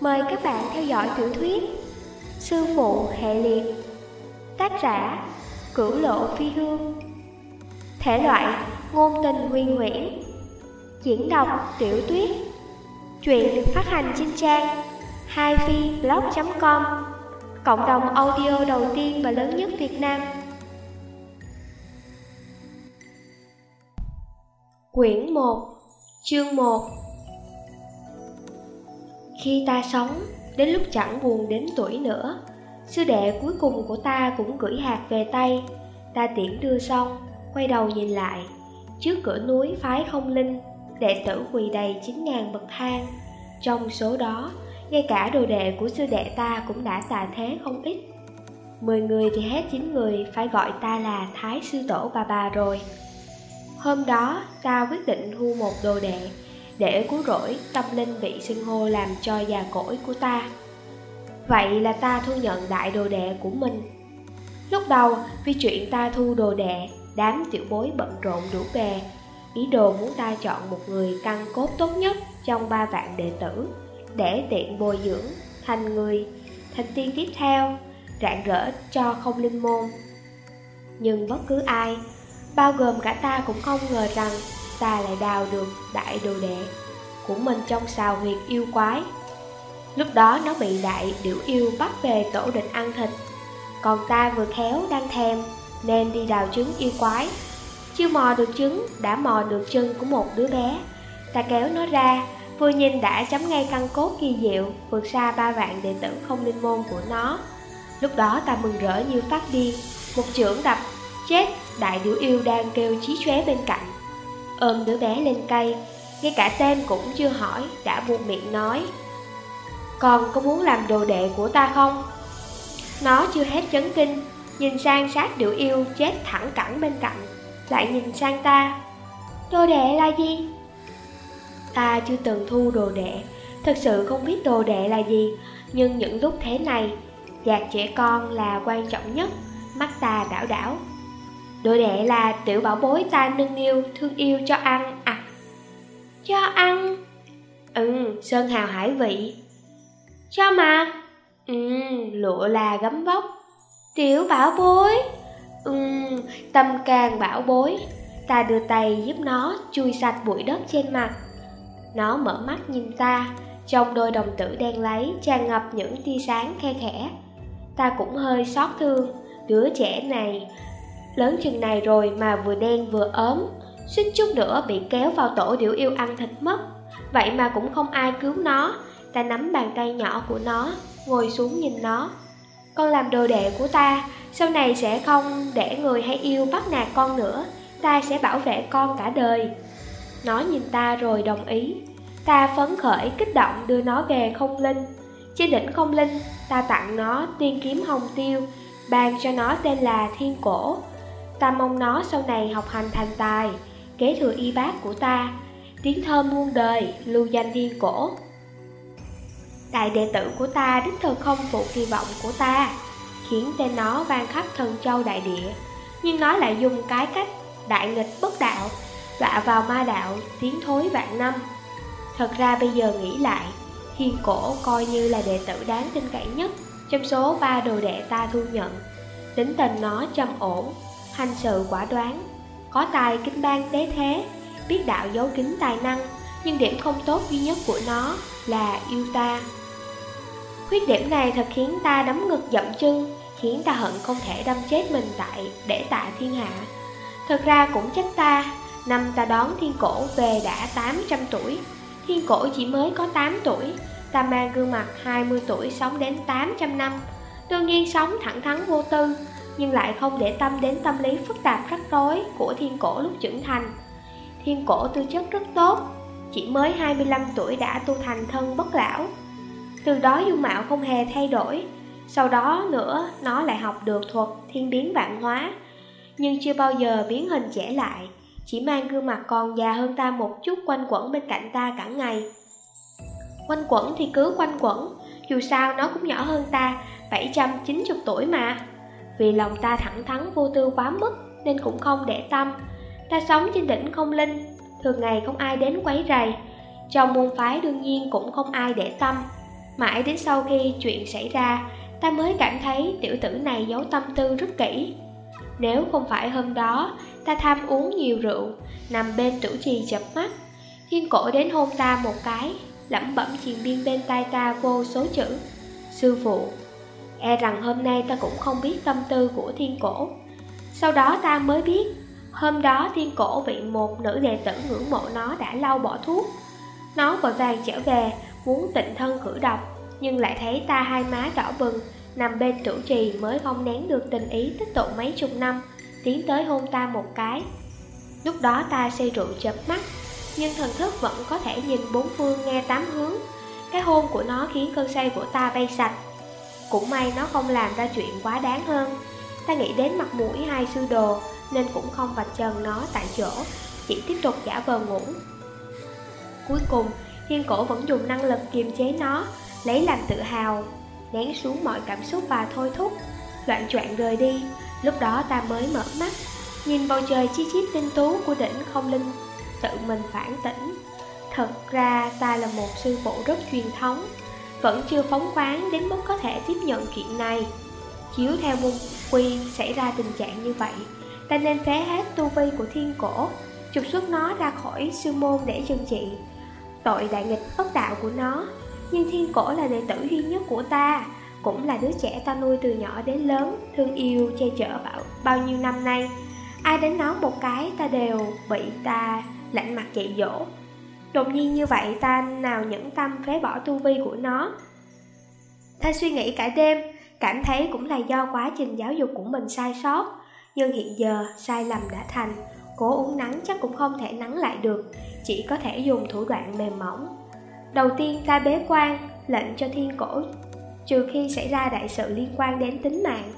Mời các bạn theo dõi tiểu thuyết Sư phụ hệ liệt, Tác giả Cửu lộ phi hương. Thể loại Ngôn tình huyền nguyễn. Diễn đọc Tiểu tuyết. Chuyện được phát hành trên trang haifiblog.com Cộng đồng audio đầu tiên và lớn nhất Việt Nam. Quyển 1 Chương 1 khi ta sống, đến lúc chẳng buồn đến tuổi nữa. Sư đệ cuối cùng của ta cũng gửi hạt về tay. Ta tiễn đưa xong, quay đầu nhìn lại. Trước cửa núi phái không linh Đệ tử quỳ đầy 9.000 bậc thang. Trong số đó, ngay cả đồ đệ của sư đệ ta cũng đã tà thế không ít. Mười người thì hết chín người phải gọi ta là Thái Sư Tổ bà bà rồi. Hôm đó, ta quyết định thu một đồ đệ để cứu rỗi tâm linh bị xưng hô làm cho già cỗi của ta. Vậy là ta thu nhận đại đồ đệ của mình. Lúc đầu, vì chuyện ta thu đồ đệ Đám tiểu bối bận rộn đủ bề Ý đồ muốn ta chọn một người căn cốt tốt nhất trong ba vạn đệ tử Để tiện bồi dưỡng thành người, thành tiên tiếp theo Rạng rỡ cho không linh môn. Nhưng bất cứ ai Bao gồm cả ta cũng không ngờ rằng Ta lại đào được đại đồ đệ Của mình trong xào huyệt yêu quái. Lúc đó nó bị đại điểu yêu bắt về tổ định ăn thịt. Còn ta vừa khéo đang thèm Nên đi đào trứng yêu quái. Chưa mò được trứng, đã mò được chân của một đứa bé. Ta kéo nó ra, Vừa nhìn đã chấm ngay căn cốt kỳ diệu, Vượt xa ba vạn đệ tử không linh môn của nó. Lúc đó ta mừng rỡ như phát điên. Một trưởng đập, Chết, đại điểu yêu đang kêu chí chóe bên cạnh. Ôm đứa bé lên cây Ngay cả tên cũng chưa hỏi, Đã buông miệng nói Con có muốn làm đồ đệ của ta không? Nó chưa hết chấn kinh, Nhìn sang sát điệu yêu chết thẳng cẳng bên cạnh, Lại nhìn sang ta Đồ đệ là gì? Ta chưa từng thu đồ đệ Thật sự không biết đồ đệ là gì, Nhưng những lúc thế này dạt trẻ con là quan trọng nhất, Mắt ta đảo đảo Đồ đệ là tiểu bảo bối ta nâng niu Thương yêu cho ăn à. Cho ăn? Ừ, sơn hào hải vị. Cho mà? Ừ, lụa là gấm vóc. Tiểu bảo bối? Ừ, tâm can bảo bối. Ta đưa tay giúp nó chui sạch bụi đất trên mặt. Nó mở mắt nhìn ta Trong đôi đồng tử đen lấy tràn ngập những tia sáng khe khẽ. Ta cũng hơi xót thương Đứa trẻ này Lớn chừng này rồi mà vừa đen vừa ốm. Suýt chút nữa bị kéo vào tổ điểu yêu ăn thịt mất. Vậy mà cũng không ai cứu nó. Ta nắm bàn tay nhỏ của nó, Ngồi xuống nhìn nó. Con làm đồ đệ của ta, Sau này sẽ không để người hay yêu bắt nạt con nữa. Ta sẽ bảo vệ con cả đời. Nó nhìn ta rồi đồng ý. Ta phấn khởi, kích động đưa nó về không linh. Trên đỉnh không linh, Ta tặng nó tiên kiếm hồng tiêu, Ban cho nó tên là thiên cổ. Ta mong nó sau này học hành thành tài, Kế thừa y bác của ta. Tiếng thơm muôn đời, Lưu danh thiên cổ. Đại đệ tử của ta, đích thực không phụ kỳ vọng của ta, Khiến tên nó vang khắp thần châu đại địa. Nhưng nó lại dùng cái cách Đại nghịch bất đạo Đọa vào ma đạo, Tiến thối vạn năm. Thật ra bây giờ nghĩ lại Thiên cổ coi như là đệ tử đáng tin cậy nhất Trong số ba đồ đệ ta thu nhận. Tính tình nó trầm ổn hành sự quả đoán, có tài kinh bang tế thế, biết đạo giấu kín tài năng, nhưng điểm không tốt duy nhất của nó là yêu ta. Khuyết điểm này thật khiến ta đấm ngực dậm chân, khiến ta hận không thể đâm chết mình tại để tạ thiên hạ. Thật ra cũng trách ta, năm ta đón thiên cổ về đã 800 tuổi, thiên cổ chỉ mới có 8 tuổi, ta mang gương mặt 20 tuổi sống đến 800 năm, đương nhiên sống thẳng thắn vô tư, nhưng lại không để tâm đến tâm lý phức tạp rắc rối của thiên cổ lúc trưởng thành. Thiên cổ tư chất rất tốt, chỉ mới 25 tuổi đã tu thành thân bất lão. Từ đó dung mạo không hề thay đổi, sau đó nữa nó lại học được thuật thiên biến vạn hóa, nhưng chưa bao giờ biến hình trẻ lại, chỉ mang gương mặt còn già hơn ta một chút quanh quẩn bên cạnh ta cả ngày. Quanh quẩn thì cứ quanh quẩn, dù sao nó cũng nhỏ hơn ta 790 tuổi mà. Vì lòng ta thẳng thắn vô tư quá mức Nên cũng không để tâm Ta sống trên đỉnh không linh Thường ngày không ai đến quấy rầy Trong môn phái đương nhiên cũng không ai để tâm Mãi đến sau khi chuyện xảy ra, ta mới cảm thấy tiểu tử này giấu tâm tư rất kỹ. Nếu không phải hôm đó, ta tham uống nhiều rượu, nằm bên tử trì chập mắt, thiên cổ đến hôn ta một cái, lẩm bẩm truyền biên bên tai ta vô số chữ. Sư phụ, e rằng hôm nay ta cũng không biết tâm tư của thiên cổ. Sau đó ta mới biết, hôm đó thiên cổ bị một nữ đệ tử ngưỡng mộ nó đã lau bỏ thuốc. Nó vội vàng trở về, muốn tịnh thân khử độc, nhưng lại thấy ta hai má đỏ bừng, nằm bên trụ trì mới không nén được tình ý tích tụ mấy chục năm, tiến tới hôn ta một cái. Lúc đó ta say rượu chớp mắt, nhưng thần thức vẫn có thể nhìn bốn phương nghe tám hướng. Cái hôn của nó khiến cơn say của ta bay sạch. Cũng may nó không làm ra chuyện quá đáng hơn. Ta nghĩ đến mặt mũi hai sư đồ, nên cũng không vạch trần nó tại chỗ, chỉ tiếp tục giả vờ ngủ. Cuối cùng, thiên cổ vẫn dùng năng lực kiềm chế nó, lấy làm tự hào, nén xuống mọi cảm xúc và thôi thúc, loạn choạng rời đi. Lúc đó ta mới mở mắt, nhìn bầu trời chi chít tinh tú của đỉnh không linh, tự mình phản tỉnh. Thật ra ta là một sư phụ rất truyền thống, vẫn chưa phóng khoáng đến mức có thể tiếp nhận chuyện này. Chiếu theo môn quy xảy ra tình trạng như vậy, ta nên phế hết tu vi của thiên cổ, trục xuất nó ra khỏi sư môn để trừng trị. Tội đại nghịch bất đạo của nó, nhưng thiên cổ là đệ tử duy nhất của ta, cũng là đứa trẻ ta nuôi từ nhỏ đến lớn, thương yêu, che chở bao, bao nhiêu năm nay. Ai đến nó một cái ta đều bị ta lạnh mặt dạy dỗ. Đột nhiên như vậy ta nào nhẫn tâm phế bỏ tu vi của nó. Ta suy nghĩ cả đêm, cảm thấy cũng là do quá trình giáo dục của mình sai sót. Nhưng hiện giờ sai lầm đã thành, cố uống nắng chắc cũng không thể nắng lại được, chỉ có thể dùng thủ đoạn mềm mỏng. Đầu tiên ta bế quan, lệnh cho thiên cổ Trừ khi xảy ra đại sự liên quan đến tính mạng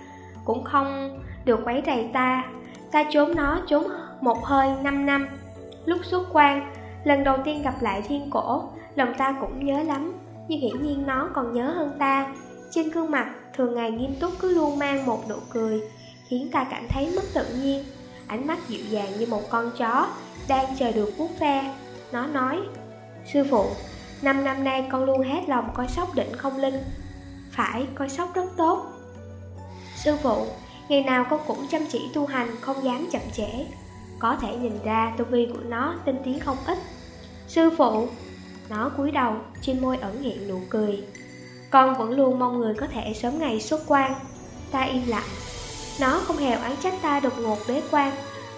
Cũng không được quấy rầy ta Ta trốn nó trốn một hơi 5 năm Lúc xuất quan, lần đầu tiên gặp lại thiên cổ Lòng ta cũng nhớ lắm. Nhưng hiển nhiên nó còn nhớ hơn ta. Trên gương mặt thường ngày nghiêm túc cứ luôn mang một nụ cười Khiến ta cảm thấy mất tự nhiên. Ánh mắt dịu dàng như một con chó Đang chờ được vuốt ve. Nó nói Sư phụ, Năm năm nay con luôn hết lòng coi sóc định không linh. Phải, coi sóc rất tốt. Sư phụ, ngày nào con cũng chăm chỉ tu hành, không dám chậm trễ. Có thể nhìn ra tu vi của nó tinh tiến không ít. Sư phụ, nó cúi đầu, trên môi ẩn hiện nụ cười. Con vẫn luôn mong người có thể sớm ngày xuất quan. Ta im lặng. Nó không hề oán trách ta đột ngột bế quan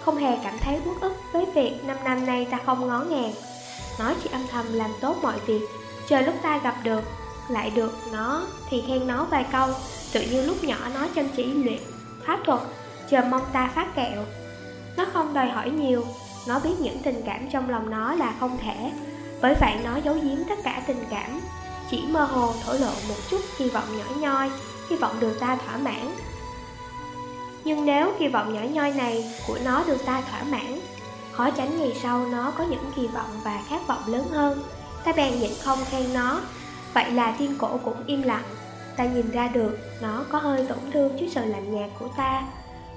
Không hề cảm thấy uất ức với việc năm năm nay ta không ngó ngàng. Nó chỉ âm thầm làm tốt mọi việc Chờ lúc ta gặp được Lại được nó thì khen nó vài câu Tự như lúc nhỏ nó chăm chỉ luyện pháp thuật Chờ mong ta phát kẹo. Nó không đòi hỏi nhiều. Nó biết những tình cảm trong lòng nó là không thể. Bởi vậy nó giấu giếm tất cả tình cảm. Chỉ mơ hồ thổ lộ một chút hy vọng nhỏ nhoi, Hy vọng được ta thỏa mãn. Nhưng nếu kỳ vọng nhỏ nhoi này của nó được ta thỏa mãn, Khó tránh ngày sau nó có những kỳ vọng và khát vọng lớn hơn. Ta bèn nhịn không khen nó. Vậy là thiên cổ cũng im lặng. Ta nhìn ra được nó có hơi tổn thương trước sự lạnh nhạt của ta.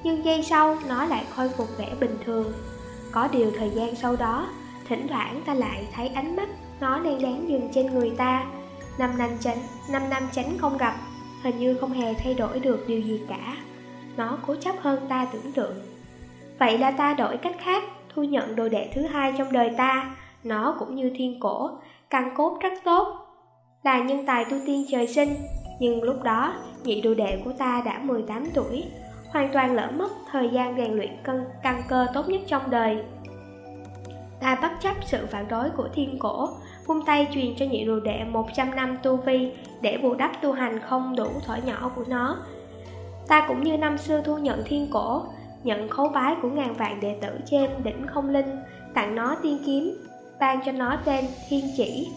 Nhưng giây sau nó lại khôi phục vẻ bình thường. Có điều thời gian sau đó Thỉnh thoảng ta lại thấy ánh mắt nó đang đáng dừng trên người ta. Năm năm tránh, năm năm tránh không gặp Hình như không hề thay đổi được điều gì cả. Nó cố chấp hơn ta tưởng tượng. Vậy là ta đổi cách khác thu nhận đồ đệ thứ hai trong đời ta, nó cũng như thiên cổ, căn cốt rất tốt. Là nhân tài tu tiên trời sinh, nhưng lúc đó nhị đồ đệ của ta đã 18 tuổi, hoàn toàn lỡ mất thời gian rèn luyện cân căn cơ tốt nhất trong đời. Ta bất chấp sự phản đối của thiên cổ, vung tay truyền cho nhị đồ đệ 100 năm tu vi để bù đắp tu hành không đủ thỏi nhỏ của nó. Ta cũng như năm xưa thu nhận thiên cổ, nhận khấu bái của ngàn vạn đệ tử trên đỉnh không linh, tặng nó tiên kiếm, ban cho nó tên thiên chỉ.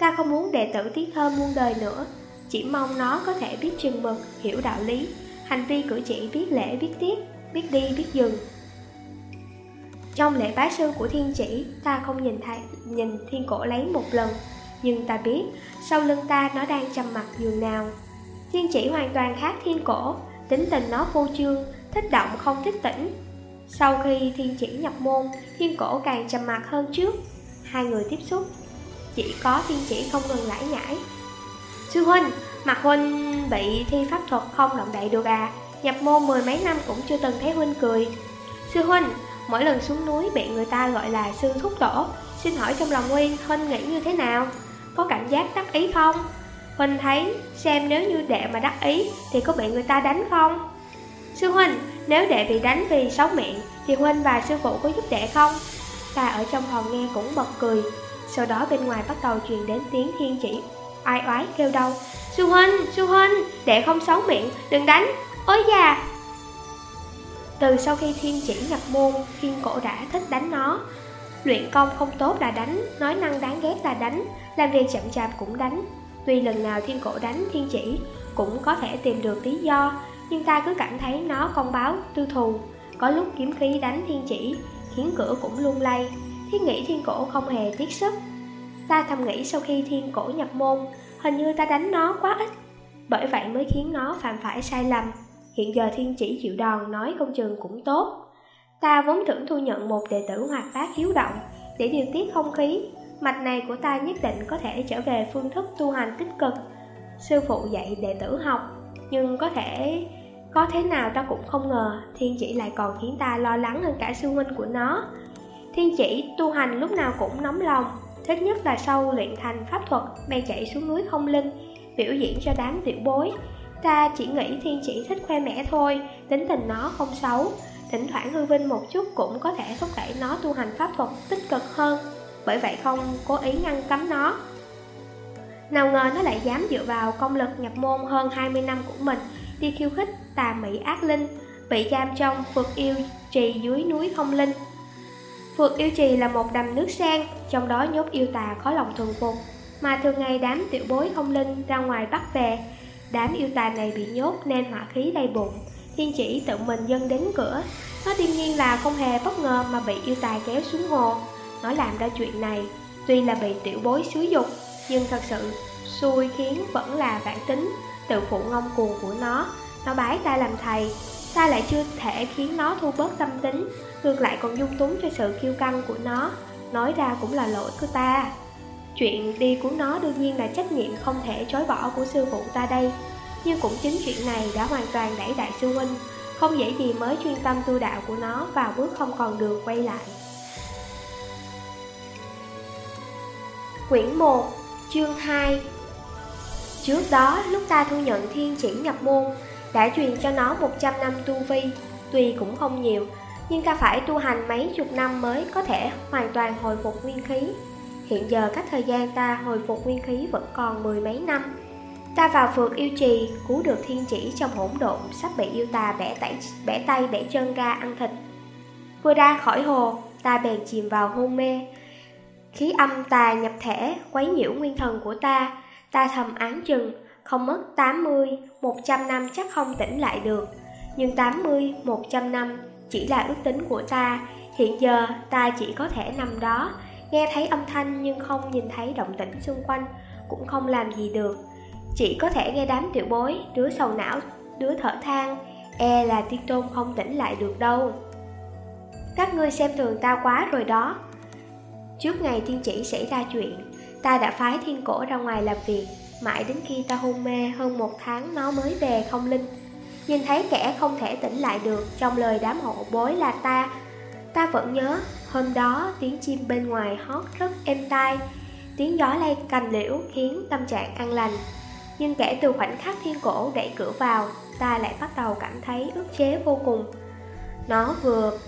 Ta không muốn đệ tử tiết thơ muôn đời nữa, chỉ mong nó có thể biết chừng mực, hiểu đạo lý, hành vi cử chỉ biết lễ biết tiết, biết đi biết dừng. Trong lễ bái sư của thiên chỉ, ta không nhìn thấy, nhìn thiên cổ lấy một lần, nhưng ta biết sau lưng ta nó đang trầm mặt giường nào. Thiên chỉ hoàn toàn khác thiên cổ, tính tình nó vô trương, thích động không thích tỉnh. Sau khi thiên chỉ nhập môn, thiên cổ càng trầm mặt hơn trước. Hai người tiếp xúc, chỉ có thiên chỉ không ngừng lãi nhãi. Sư huynh, mặt huynh bị thi pháp thuật không động đậy được à Nhập môn mười mấy năm cũng chưa từng thấy huynh cười Sư huynh, mỗi lần xuống núi bị người ta gọi là sư thúc tổ Xin hỏi trong lòng Nguyên, huynh nghĩ như thế nào? Có cảm giác đắc ý không? Huynh thấy xem nếu như đệ mà đắc ý thì có bị người ta đánh không? Sư huynh, nếu đệ bị đánh vì xấu miệng thì huynh và sư phụ có giúp đệ không? Ta ở trong phòng nghe cũng bật cười Sau đó bên ngoài bắt đầu truyền đến tiếng thiên chỉ Ai oái kêu đau Sư huynh, sư huynh, đệ không xấu miệng, đừng đánh, ôi già Từ sau khi thiên chỉ nhập môn, thiên cổ đã thích đánh nó. Luyện công không tốt là đánh, nói năng đáng ghét là đánh, làm việc chậm chạp cũng đánh. Tuy lần nào thiên cổ đánh thiên chỉ cũng có thể tìm được lý do Nhưng ta cứ cảm thấy nó công báo, tư thù. Có lúc kiếm khí đánh thiên chỉ, khiến cửa cũng lung lay. Thiên nghĩ thiên cổ không hề tiếc sức. Ta thầm nghĩ sau khi thiên cổ nhập môn Hình như ta đánh nó quá ít. Bởi vậy mới khiến nó phạm phải sai lầm. Hiện giờ thiên chỉ chịu đòn nói công trường cũng tốt. Ta vốn tưởng thu nhận một đệ tử hoạt bát hiếu động Để điều tiết không khí. Mạch này của ta nhất định có thể trở về phương thức tu hành tích cực. Sư phụ dạy đệ tử học, Nhưng có thể, có thế nào ta cũng không ngờ Thiên chỉ lại còn khiến ta lo lắng hơn cả sư huynh của nó. Thiên chỉ tu hành lúc nào cũng nóng lòng Thích nhất là sau luyện thành pháp thuật Bèn chạy xuống núi không linh Biểu diễn cho đám tiểu bối. Ta chỉ nghĩ thiên chỉ thích khoe mẽ thôi, Tính tình nó không xấu. Thỉnh thoảng hư vinh một chút cũng có thể thúc đẩy nó tu hành pháp thuật tích cực hơn. Bởi vậy không cố ý ngăn cấm nó. Nào ngờ nó lại dám dựa vào công lực nhập môn hơn 20 năm của mình, Đi khiêu khích tà mỹ ác linh, Bị giam trong phượt yêu trì dưới núi không linh. Phượt yêu trì là một đầm nước sen Trong đó nhốt yêu tà khó lòng thuần phục. Mà thường ngày đám tiểu bối không linh ra ngoài bắt về. Đám yêu tà này bị nhốt nên hỏa khí đầy bụng, Thiên chỉ tự mình dâng đến cửa. Nó đương nhiên là không hề bất ngờ mà bị yêu tà kéo xuống hồ. Nó làm ra chuyện này, Tuy là bị tiểu bối xúi dục, Nhưng thật sự xui khiến vẫn là bản tính, Tự phụ ngông cuồng của nó. Nó bái ta làm thầy Ta lại chưa thể khiến nó thu bớt tâm tính Ngược lại còn dung túng cho sự kiêu căng của nó. Nói ra cũng là lỗi của ta. Chuyện đi của nó đương nhiên là trách nhiệm không thể chối bỏ của sư phụ ta đây. Nhưng cũng chính chuyện này đã hoàn toàn đẩy đại sư huynh Không dễ gì mới chuyên tâm tu đạo của nó vào bước không còn đường quay lại. Quyển 1, chương 2 Trước đó, lúc ta thu nhận thiên chỉ nhập môn đã truyền cho nó 100 năm tu vi Tuy cũng không nhiều Nhưng ta phải tu hành mấy chục năm mới có thể hoàn toàn hồi phục nguyên khí. Hiện giờ cách thời gian ta hồi phục nguyên khí vẫn còn mười mấy năm. Ta vào phượt yêu trì, cứu được thiên chỉ trong hỗn độn Sắp bị yêu tà bẻ, tay, bẻ tay bẻ chân ra ăn thịt. Vừa ra khỏi hồ, ta bèn chìm vào hôn mê. Khí âm tà nhập thể, quấy nhiễu nguyên thần của ta. Ta thầm án chừng, không mất 80, 100 năm chắc không tỉnh lại được. Nhưng 80, 100 năm chỉ là ước tính của ta. Hiện giờ ta chỉ có thể nằm đó Nghe thấy âm thanh nhưng không nhìn thấy động tĩnh xung quanh Cũng không làm gì được. Chỉ có thể nghe đám tiểu bối Đứa sầu não, đứa thở than E là tiên tôn không tỉnh lại được đâu. Các ngươi xem thường ta quá rồi đó. Trước ngày tiên chỉ xảy ra chuyện Ta đã phái thiên cổ ra ngoài làm việc. Mãi đến khi ta hôn mê, hơn một tháng nó mới về không linh. Nhìn thấy kẻ không thể tỉnh lại được, Trong lời đám hộ bối là ta Ta vẫn nhớ. Hôm đó, tiếng chim bên ngoài hót rất êm tai. Tiếng gió lay cành liễu khiến tâm trạng an lành. Nhưng kể từ khoảnh khắc thiên cổ đẩy cửa vào, Ta lại bắt đầu cảm thấy ức chế vô cùng. Nó vừa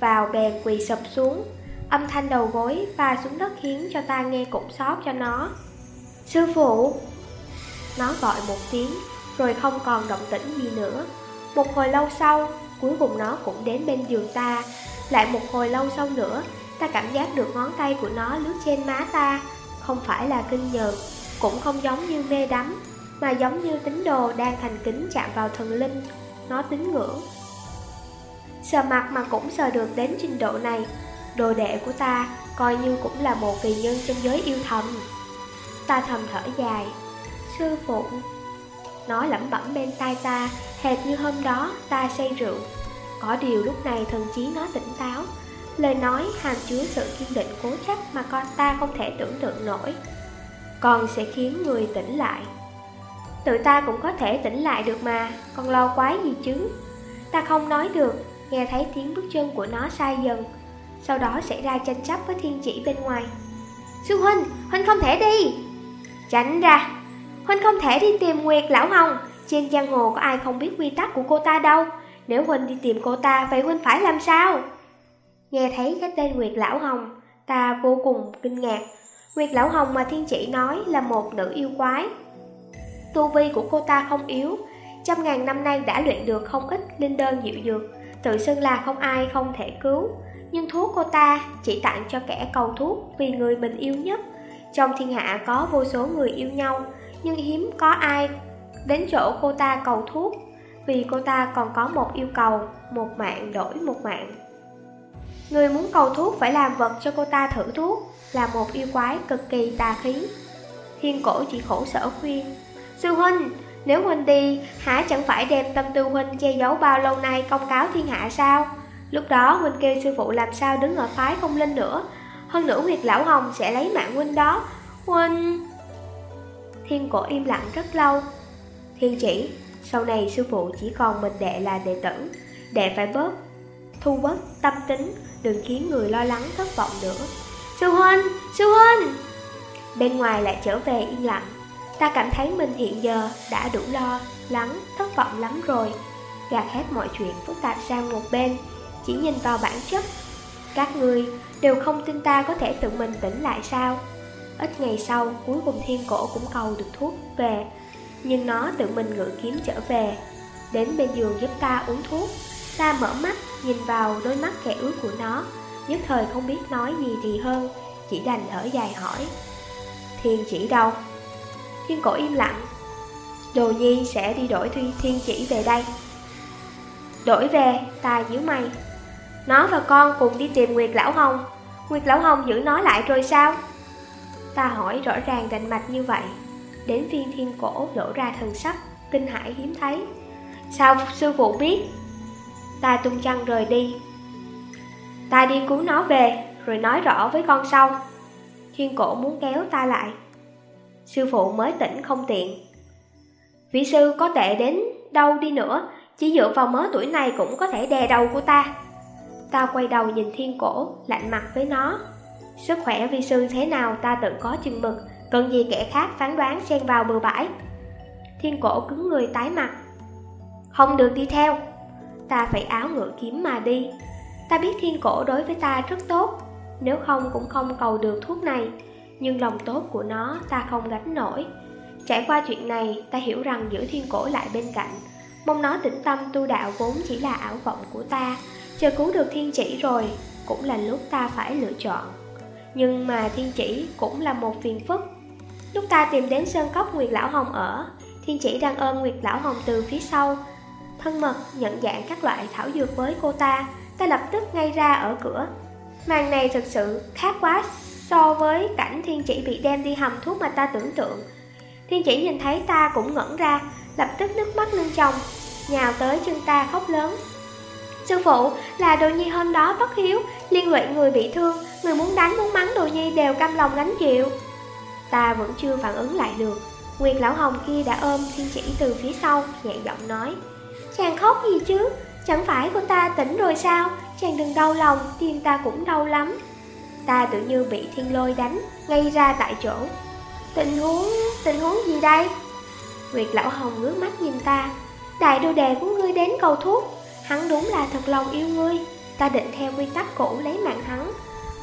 vào bèn quỳ sập xuống, Âm thanh đầu gối và xuống đất khiến cho ta nghe cũng xót cho nó. Sư phụ nó gọi một tiếng Rồi không còn động tĩnh gì nữa. Một hồi lâu sau Cuối cùng nó cũng đến bên giường ta. Lại một hồi lâu sau nữa, ta cảm giác được ngón tay của nó lướt trên má ta, không phải là kinh nhờn, cũng không giống như mê đắm, mà giống như tín đồ đang thành kính chạm vào thần linh, nó tín ngưỡng. Sờ mặt mà cũng sờ được đến trình độ này, đồ đệ của ta coi như cũng là một kỳ nhân trong giới yêu thầm. Ta thầm thở dài, sư phụ. Nó lẩm bẩm bên tai ta, hệt như hôm đó ta say rượu. Có điều lúc này thần trí nó tỉnh táo. Lời nói hàm chứa sự kiên định cố chấp mà con ta không thể tưởng tượng nổi. Còn sẽ khiến người tỉnh lại. Tự ta cũng có thể tỉnh lại được mà Còn lo quái gì chứ? Ta không nói được Nghe thấy tiếng bước chân của nó sai dần. Sau đó xảy ra tranh chấp với thiên chỉ bên ngoài. Sư Huynh, Huynh không thể đi. Tránh ra. Huynh không thể đi tìm Nguyệt Lão Hồng. Trên giang hồ có ai không biết quy tắc của cô ta đâu. Nếu Huynh đi tìm cô ta, Vậy Huynh phải làm sao? Nghe thấy cái tên Nguyệt Lão Hồng, Ta vô cùng kinh ngạc. Nguyệt Lão Hồng mà thiên chỉ nói là một nữ yêu quái. Tu vi của cô ta không yếu. Trăm ngàn năm nay đã luyện được không ít linh đơn dịu dược. Tự xưng là không ai không thể cứu. Nhưng thuốc cô ta chỉ tặng cho kẻ cầu thuốc vì người mình yêu nhất. Trong thiên hạ có vô số người yêu nhau. Nhưng hiếm có ai đến chỗ cô ta cầu thuốc Vì cô ta còn có một yêu cầu Một mạng đổi một mạng. Người muốn cầu thuốc phải làm vật cho cô ta thử thuốc Là một yêu quái cực kỳ tà khí. Thiên cổ chỉ khổ sở khuyên Sư huynh, nếu huynh đi, hả chẳng phải đem tâm tư huynh che giấu bao lâu nay công cáo thiên hạ sao? Lúc đó huynh kêu sư phụ làm sao đứng ở phái không linh nữa Hơn nữa Nguyệt Lão Hồng sẽ lấy mạng huynh đó. Huynh... Thiên cổ im lặng rất lâu. Thiên chỉ, sau này sư phụ chỉ còn mình đệ là đệ tử. Đệ phải bớt, thu bớt tâm tính Đừng khiến người lo lắng thất vọng nữa. Sư huynh, sư huynh! Bên ngoài lại trở về yên lặng. Ta cảm thấy mình hiện giờ đã đủ lo, lắng, thất vọng lắm rồi. Gạt hết mọi chuyện phức tạp sang một bên Chỉ nhìn vào bản chất. Các người đều không tin ta có thể tự mình tỉnh lại sao? Ít ngày sau, cuối cùng thiên cổ cũng cầu được thuốc về Nhưng nó tự mình ngự kiếm trở về. Đến bên giường giúp ta uống thuốc Ta mở mắt, nhìn vào đôi mắt kẻ ướt của nó Nhất thời không biết nói gì thì hơn Chỉ đành thở dài hỏi. Thiên chỉ đâu? Thiên cổ im lặng. Đồ nhi sẽ đi đổi thi Thiên chỉ về đây. Đổi về, ta nhíu mày. Nó và con cùng đi tìm Nguyệt Lão Hồng. Nguyệt Lão Hồng giữ nó lại rồi sao? Ta hỏi rõ ràng rành mạch như vậy. Đến viên thiên cổ lộ ra thần sắc, Kinh hãi hiếm thấy. Sao sư phụ biết? Ta tung chăn rời đi. Ta đi cứu nó về, Rồi nói rõ với con sau. Thiên cổ muốn kéo ta lại. Sư phụ mới tỉnh không tiện. Vị sư có tệ đến đâu đi nữa, Chỉ dựa vào mớ tuổi này cũng có thể đè đầu của ta. Ta quay đầu nhìn thiên cổ, Lạnh mặt với nó. Sức khỏe vi sư thế nào ta tự có chừng mực Cần gì kẻ khác phán đoán xen vào bừa bãi. Thiên cổ cứng người tái mặt. Không được đi theo. Ta phải áo ngựa kiếm mà đi. Ta biết thiên cổ đối với ta rất tốt. Nếu không cũng không cầu được thuốc này. Nhưng lòng tốt của nó ta không gánh nổi. Trải qua chuyện này, ta hiểu rằng giữ thiên cổ lại bên cạnh, mong nó tĩnh tâm tu đạo vốn chỉ là ảo vọng của ta, chờ cứu được thiên chỉ rồi, cũng là lúc ta phải lựa chọn. Nhưng mà thiên chỉ cũng là một phiền phức. Lúc ta tìm đến sơn cốc Nguyệt Lão Hồng ở, thiên chỉ đang ôm Nguyệt Lão Hồng từ phía sau. Thân mật nhận dạng các loại thảo dược với cô ta, ta lập tức ngay ra ở cửa. Màn này thực sự khác quá so với cảnh thiên chỉ bị đem đi hầm thuốc mà ta tưởng tượng. Thiên chỉ nhìn thấy ta cũng ngẩn ra, lập tức nước mắt lưng chồng, nhào tới chân ta khóc lớn. Sư phụ, là đồ nhi hôm đó bất hiếu, liên lụy người bị thương, người muốn đánh muốn mắng đồ nhi đều cam lòng gánh chịu. Ta vẫn chưa phản ứng lại được, Nguyệt lão hồng kia đã ôm thiên chỉ từ phía sau, nhẹ giọng nói. Chàng khóc gì chứ, chẳng phải cô ta tỉnh rồi sao, chàng đừng đau lòng, tim ta cũng đau lắm. Ta tự như bị thiên lôi đánh, ngay ra tại chỗ. Tình huống, tình huống gì đây? Nguyệt Lão Hồng ngước mắt nhìn ta. Đại đồ đề của ngươi đến cầu thuốc, hắn đúng là thật lòng yêu ngươi. Ta định theo quy tắc cũ lấy mạng hắn,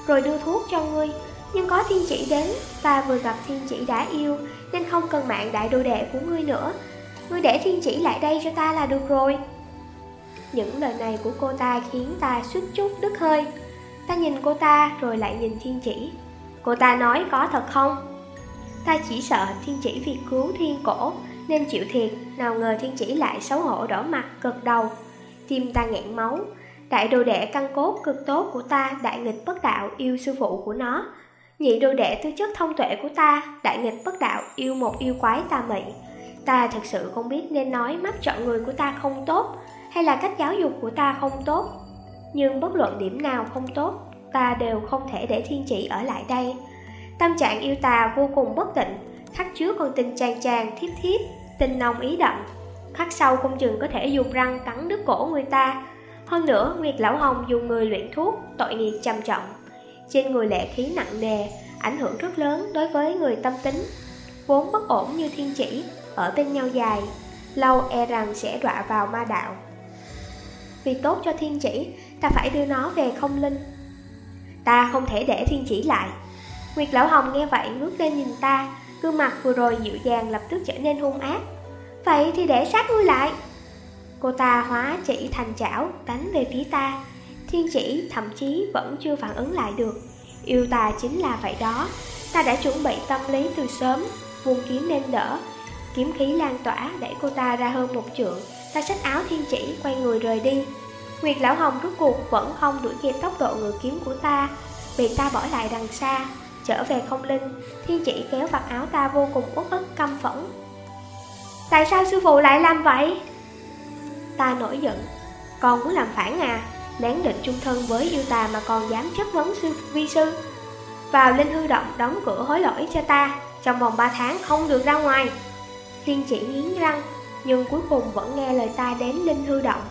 rồi đưa thuốc cho ngươi. Nhưng có thiên chỉ đến, ta vừa gặp thiên chỉ đã yêu, nên không cần mạng đại đồ đệ của ngươi nữa. Ngươi để thiên chỉ lại đây cho ta là được rồi. Những lời này của cô ta khiến ta suýt chút đứt hơi. Ta nhìn cô ta rồi lại nhìn thiên chỉ Cô ta nói có thật không? Ta chỉ sợ thiên chỉ vì cứu thiên cổ Nên chịu thiệt Nào ngờ thiên chỉ lại xấu hổ đỏ mặt cực đầu Tim ta nghẹn máu. Đại đồ đệ căn cốt cực tốt của ta, Đại nghịch bất đạo, yêu sư phụ của nó. Nhị đồ đệ tư chất thông tuệ của ta, Đại nghịch bất đạo, yêu một yêu quái tà mị. Ta thật sự không biết nên nói mắt chọn người của ta không tốt, Hay là cách giáo dục của ta không tốt. Nhưng bất luận điểm nào không tốt, Ta đều không thể để thiên chỉ ở lại đây. Tâm trạng yêu ta vô cùng bất định Khắc chứa con tình chàng chàng, thiếp thiếp, Tình nồng ý đậm. Khắc sau không chừng có thể dùng răng cắn đứt cổ người ta. Hơn nữa, Nguyệt Lão Hồng dùng người luyện thuốc, Tội nghiệp trầm trọng. Trên người lệ khí nặng nề, Ảnh hưởng rất lớn đối với người tâm tính. Vốn bất ổn như thiên chỉ, Ở bên nhau dài, Lâu e rằng sẽ đọa vào ma đạo. Vì tốt cho thiên chỉ, Ta phải đưa nó về không linh. Ta không thể để thiên chỉ lại. Nguyệt Lão Hồng nghe vậy ngước lên nhìn ta, Gương mặt vừa rồi dịu dàng lập tức trở nên hung ác. Vậy thì để sát ngươi lại. Cô ta hóa chỉ thành chảo, đánh về phía ta. Thiên chỉ thậm chí vẫn chưa phản ứng lại được. Yêu ta chính là vậy đó. Ta đã chuẩn bị tâm lý từ sớm, Vuông kiếm nên đỡ. Kiếm khí lan tỏa đẩy cô ta ra hơn một trượng. Ta xách áo thiên chỉ, quay người rời đi. Nguyệt Lão Hồng rốt cuộc vẫn không đuổi kịp tốc độ ngựa kiếm của ta. Bị ta bỏ lại đằng xa, Trở về không linh. Thiên chỉ kéo vạt áo ta vô cùng uất ức, căm phẫn. Tại sao sư phụ lại làm vậy? Ta nổi giận. Con muốn làm phản à? Lén định chung thân với yêu tà mà còn dám chất vấn sư vi sư. Vào linh hư động đóng cửa hối lỗi cho ta. Trong vòng 3 tháng không được ra ngoài. Tiên chỉ nghiến răng Nhưng cuối cùng vẫn nghe lời ta đến linh hư động.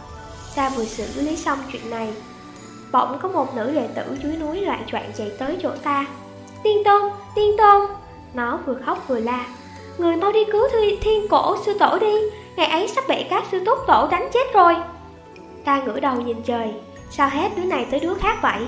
Ta vừa xử lý xong chuyện này Bỗng có một nữ đệ tử dưới núi loạn choạng chạy tới chỗ ta. Tiên tôn, tiên tôn! Nó vừa khóc vừa la. Người mau đi cứu thi, thiên cổ sư tổ đi. Ngày ấy sắp bị các sư túc tổ đánh chết rồi. Ta ngửa đầu nhìn trời. Sao hết đứa này tới đứa khác vậy?